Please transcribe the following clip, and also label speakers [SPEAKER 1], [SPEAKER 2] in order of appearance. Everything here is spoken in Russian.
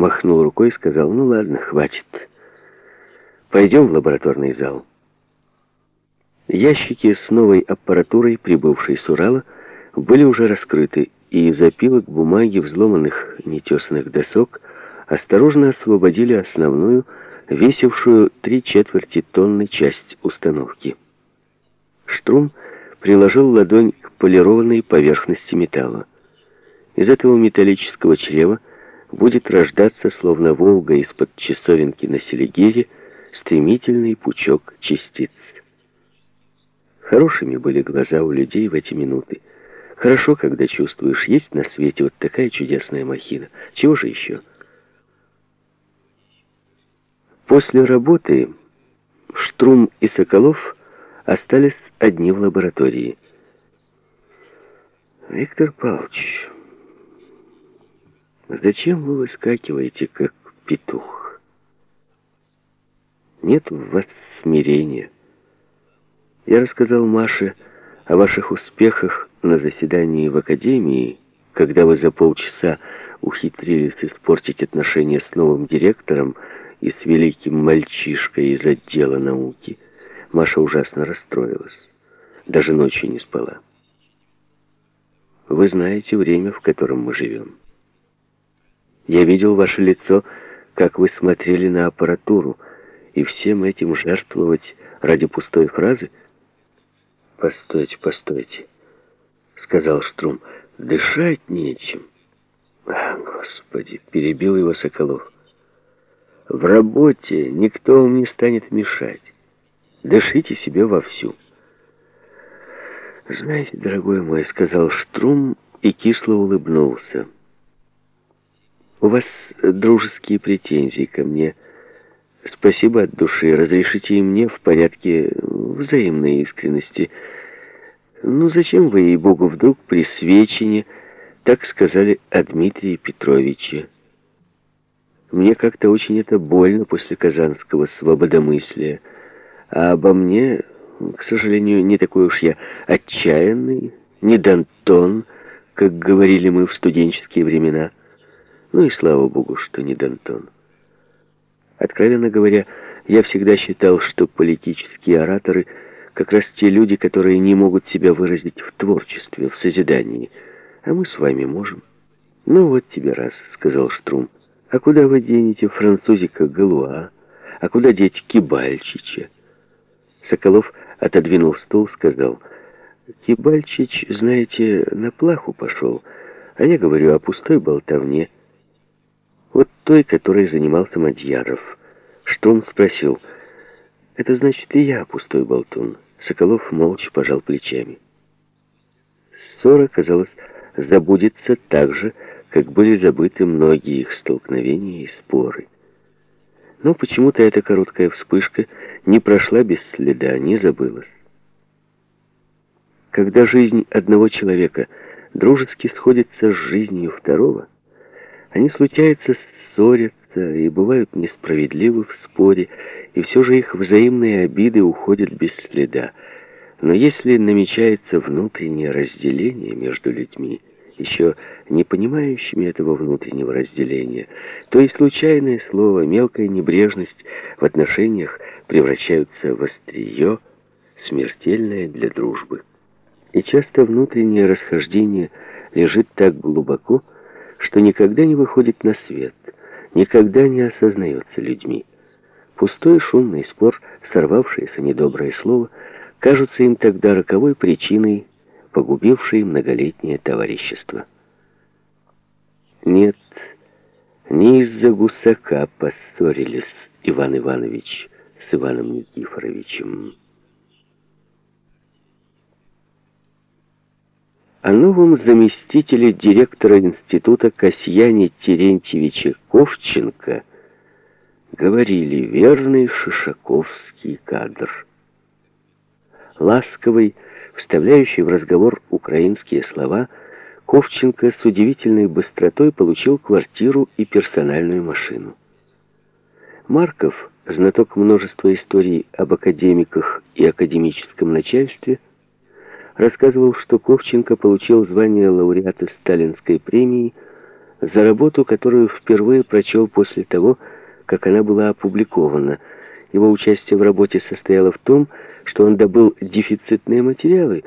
[SPEAKER 1] махнул рукой и сказал, ну ладно, хватит. Пойдем в лабораторный зал. Ящики с новой аппаратурой, прибывшей с Урала, были уже раскрыты, и из опилок бумаги, взломанных нетесанных досок, осторожно освободили основную, весившую три четверти тонны часть установки. Штрум приложил ладонь к полированной поверхности металла. Из этого металлического чрева будет рождаться, словно Волга из-под часовенки на Селигере, стремительный пучок частиц. Хорошими были глаза у людей в эти минуты. Хорошо, когда чувствуешь, есть на свете вот такая чудесная махина. Чего же еще? После работы Штрум и Соколов остались одни в лаборатории. Виктор Павлович, зачем вы выскакиваете, как петух? Нет в вас смирения. Я рассказал Маше о ваших успехах на заседании в Академии, когда вы за полчаса ухитрились испортить отношения с новым директором и с великим мальчишкой из отдела науки. Маша ужасно расстроилась. Даже ночью не спала. Вы знаете время, в котором мы живем. Я видел ваше лицо, как вы смотрели на аппаратуру, и всем этим жертвовать ради пустой фразы? Постойте, постойте, сказал Штрум. Дышать нечем. А, Господи, перебил его Соколов. В работе никто вам не станет мешать. Дышите себе вовсю. «Знаете, дорогой мой», — сказал Штрум и кисло улыбнулся. «У вас дружеские претензии ко мне. Спасибо от души. Разрешите и мне в порядке взаимной искренности. Ну, зачем вы, ей-богу, вдруг при свечине так сказали о Дмитрии Петровиче?» Мне как-то очень это больно после казанского свободомыслия. А обо мне, к сожалению, не такой уж я отчаянный, не Дантон, как говорили мы в студенческие времена. Ну и слава богу, что не Дантон. Откровенно говоря, я всегда считал, что политические ораторы как раз те люди, которые не могут себя выразить в творчестве, в созидании. А мы с вами можем. Ну вот тебе раз, сказал Штрум. А куда вы денете французика Галуа? А куда деть Кибальчича? Соколов отодвинул стул, сказал, «Кибальчич, знаете, на плаху пошел, а я говорю о пустой болтовне. Вот той, которой занимался Мадьяров». Что он спросил, «Это значит и я пустой болтун». Соколов молча пожал плечами. Ссора, казалось, забудется так же, как были забыты многие их столкновения и споры. Но почему-то эта короткая вспышка не прошла без следа, не забылась. Когда жизнь одного человека дружески сходится с жизнью второго, они случаются, ссорятся и бывают несправедливы в споре, и все же их взаимные обиды уходят без следа. Но если намечается внутреннее разделение между людьми, еще не понимающими этого внутреннего разделения, то и случайное слово, мелкая небрежность в отношениях превращаются в острие, смертельное для дружбы. И часто внутреннее расхождение лежит так глубоко, что никогда не выходит на свет, никогда не осознается людьми. Пустой шумный спор, сорвавшееся недоброе слово, кажутся им тогда роковой причиной погубивший многолетнее товарищество. Нет, не из-за гусака поссорились Иван Иванович с Иваном Никифоровичем. О новом заместителе директора института Касьяне Терентьевича Ковченко говорили верный шишаковский кадр. Ласковый, вставляющий в разговор украинские слова, Ковченко с удивительной быстротой получил квартиру и персональную машину. Марков, знаток множества историй об академиках и академическом начальстве, рассказывал, что Ковченко получил звание лауреата Сталинской премии за работу, которую впервые прочел после того, как она была опубликована. Его участие в работе состояло в том, что он добыл дефицитные материалы,